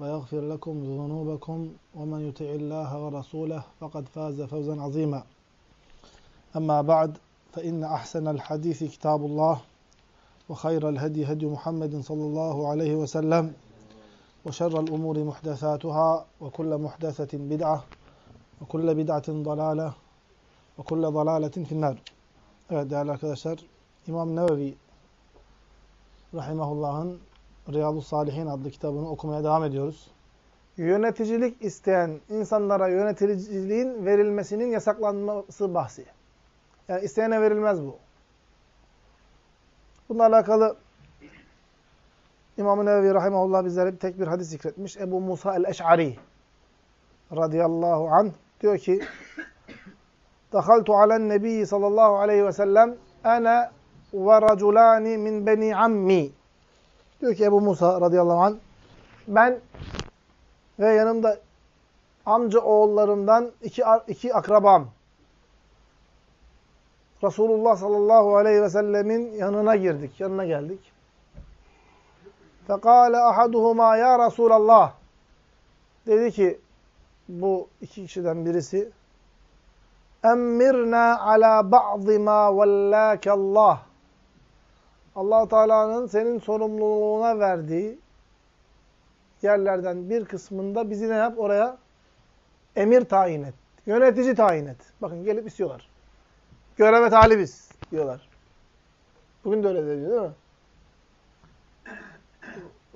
ويغفر لكم ذنوبكم ومن يطع الله ورسوله فقد فاز فوزا عظيما. أما بعد فإن أحسن الحديث كتاب الله وخير الهدي هدي محمد صلى الله عليه وسلم وشر الأمور محدثاتها وكل محدثة بدعة وكل بدعة ضلالة وكل ضلالة في النار. Evet değerli arkadaşlar İmam Nevevi Rahimahullah'ın Riyadu Salihin adlı kitabını okumaya devam ediyoruz. Yöneticilik isteyen insanlara yöneticiliğin verilmesinin yasaklanması bahsi. Yani isteyene verilmez bu. Bununla alakalı İmam-ı Nevevi Rahimahullah bizlere tek bir hadis zikretmiş. Ebu Musa el-Eş'ari radıyallahu anh diyor ki Dahaltu alen nebiyyi sallallahu aleyhi ve sellem ene ve raculani min beni ammi Diyor ki Ebu Musa radıyallahu anh, ben ve yanımda amca oğullarımdan iki, iki akrabam Resulullah sallallahu aleyhi ve sellemin yanına girdik, yanına geldik. Fekale ahaduhuma ya Resulallah dedi ki bu iki kişiden birisi emmirna ala ba'zi ma vellâkallah allah Teala'nın senin sorumluluğuna verdiği yerlerden bir kısmında bizi ne yap? Oraya emir tayin et. Yönetici tayin et. Bakın gelip istiyorlar. Göreve talibiz diyorlar. Bugün de öyle diyor değil mi?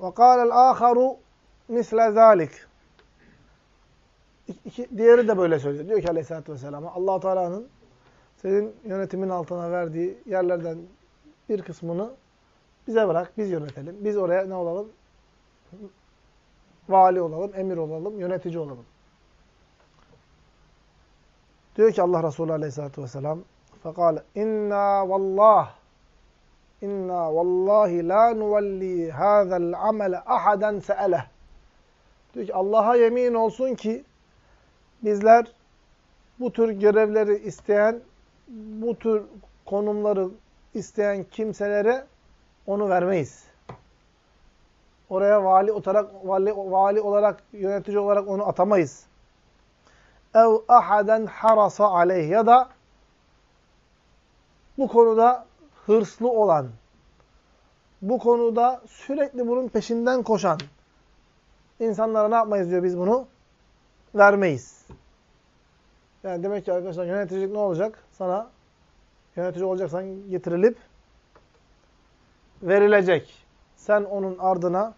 وَقَالَ الْآخَرُ misle zalik. İki, diğeri de böyle söylüyor. Diyor ki aleyhissalatü vesselam allah Teala'nın senin yönetimin altına verdiği yerlerden bir kısmını bize bırak, biz yönetelim. Biz oraya ne olalım? Vali olalım, emir olalım, yönetici olalım. Diyor ki Allah Resulü Aleyhisselatü Vesselam فَقَالَ اِنَّا وَاللّٰهِ اِنَّا وَاللّٰهِ لَا نُوَلِّي هَذَا الْعَمَلَ اَحَدًا سَأَلَهِ Diyor ki Allah'a yemin olsun ki bizler bu tür görevleri isteyen, bu tür konumları isteyen kimselere onu vermeyiz. Oraya vali olarak, vali, vali olarak, yönetici olarak onu atamayız. Ev ahaden harasa aleyh ya da bu konuda hırslı olan, bu konuda sürekli bunun peşinden koşan insanlara ne yapmayız diyor biz bunu? Vermeyiz. Yani demek ki arkadaşlar yöneticilik ne olacak? Sana yönetici olacaksan getirilip verilecek. Sen onun ardına,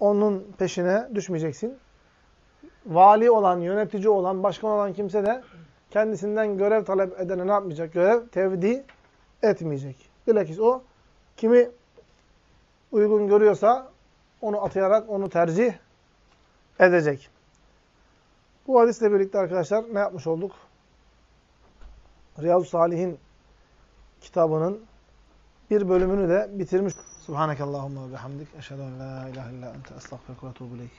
onun peşine düşmeyeceksin. Vali olan, yönetici olan, başkan olan kimse de kendisinden görev talep edene ne yapmayacak? Görev tevdi etmeyecek. Bilakis o kimi uygun görüyorsa onu atayarak onu tercih edecek. Bu hadisle birlikte arkadaşlar ne yapmış olduk? Riyazu Salih'in kitabının bir bölümünü de bitirmiş. Subhanakallahumma ve bihamdik. Eşhedü en la ilahe illa ente estağfirullah ve etûbü ileyk.